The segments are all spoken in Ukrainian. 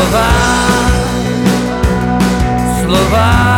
слова, слова.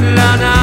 la lana.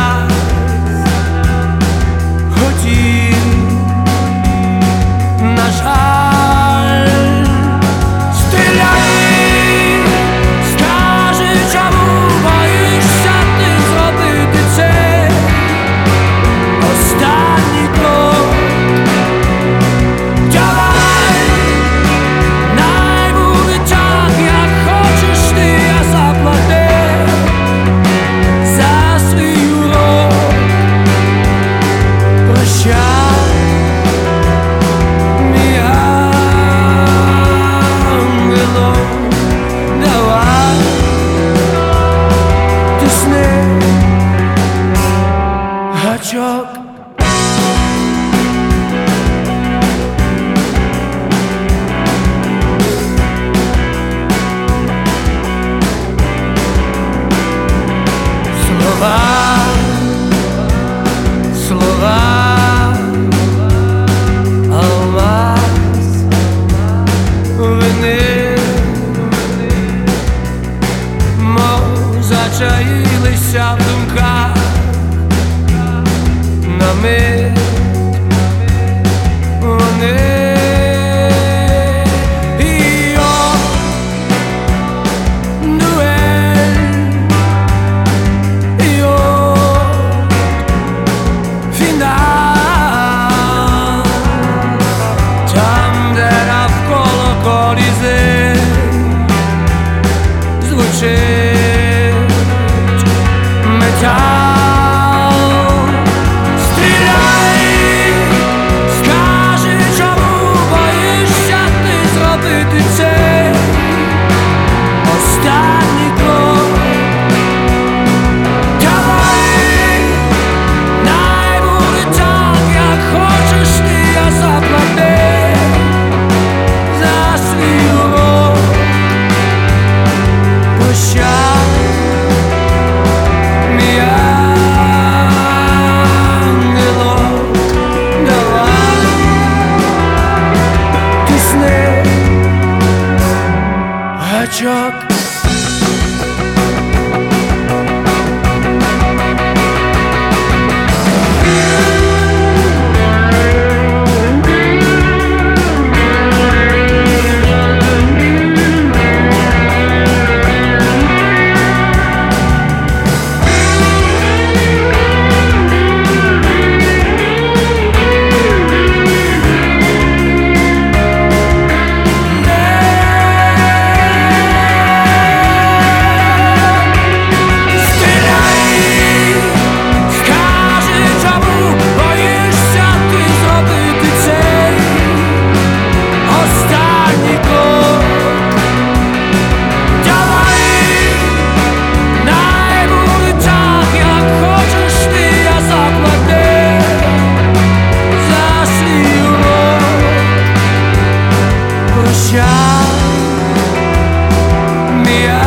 bruxar. Me